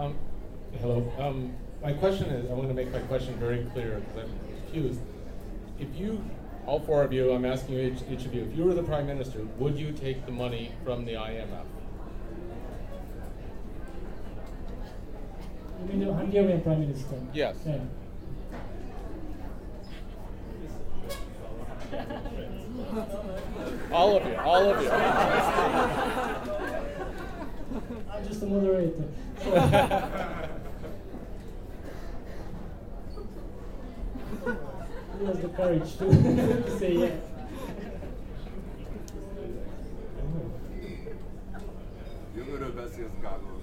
Um, hello. Um, my question is, I want to make my question very clear because I'm confused. If you, all four of you, I'm asking you, each, each of you, if you were the prime minister, would you take the money from the IMF? You mean the Hungarian prime minister? Yes. Yeah. All of you, all of you. I'm just a moderator. He has the courage to, to say yes. You're going to invest in Chicago.